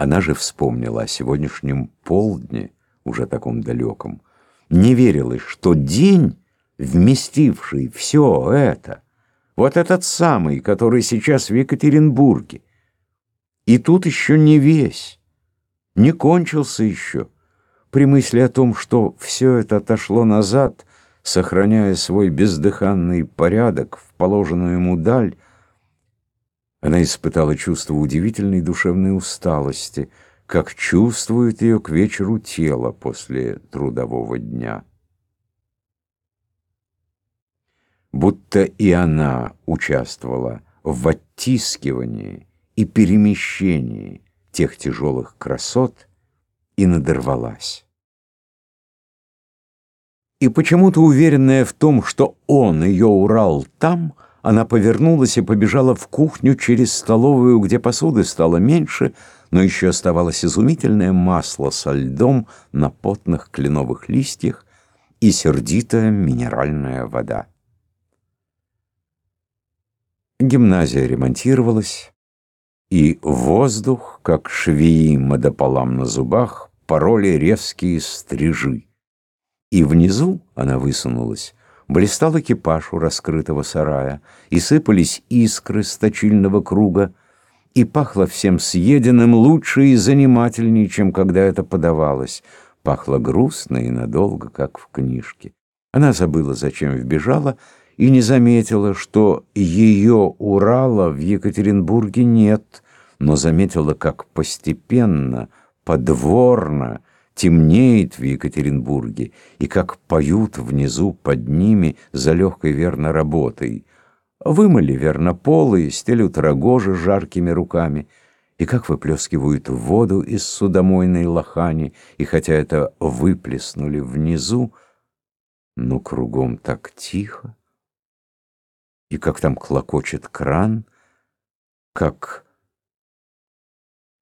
Она же вспомнила о сегодняшнем полдне, уже таком далеком. Не верилось, что день, вместивший все это, вот этот самый, который сейчас в Екатеринбурге, и тут еще не весь, не кончился еще. При мысли о том, что все это отошло назад, сохраняя свой бездыханный порядок в положенную ему даль, она испытала чувство удивительной душевной усталости, как чувствует ее к вечеру тело после трудового дня. Будто и она участвовала в оттискивании и перемещении тех тяжелых красот и надорвалась. И почему-то уверенная в том, что он ее урал там, она повернулась и побежала в кухню через столовую, где посуды стало меньше, но еще оставалось изумительное масло со льдом на потных кленовых листьях и сердитая минеральная вода. Гимназия ремонтировалась, и воздух, как швеи модополам на зубах, пороли резкие стрижи. И внизу она высунулась, блистал экипаж у раскрытого сарая, и сыпались искры с точильного круга, и пахло всем съеденным лучше и занимательнее, чем когда это подавалось. Пахло грустно и надолго, как в книжке. Она забыла, зачем вбежала, и не заметила, что ее Урала в Екатеринбурге нет, но заметила, как постепенно, подворно, темнеет в Екатеринбурге, и как поют внизу под ними за легкой верно работой. Вымыли верно полы, стелют рогожи жаркими руками, и как выплескивают воду из судомойной лохани, и хотя это выплеснули внизу, но кругом так тихо, и как там клокочет кран, как...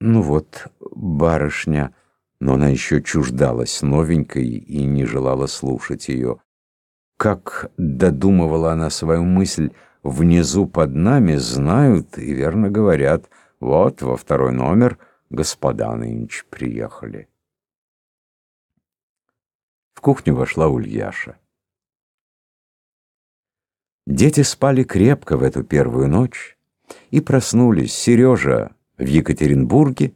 Ну вот, барышня но она еще чуждалась новенькой и не желала слушать ее. Как додумывала она свою мысль, внизу под нами знают и верно говорят, вот во второй номер господа нынче приехали. В кухню вошла Ульяша. Дети спали крепко в эту первую ночь и проснулись. Сережа в Екатеринбурге,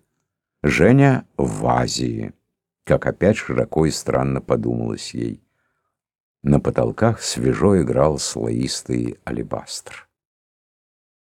Женя в Азии, как опять широко и странно подумалось ей. На потолках свежо играл слоистый алебастр.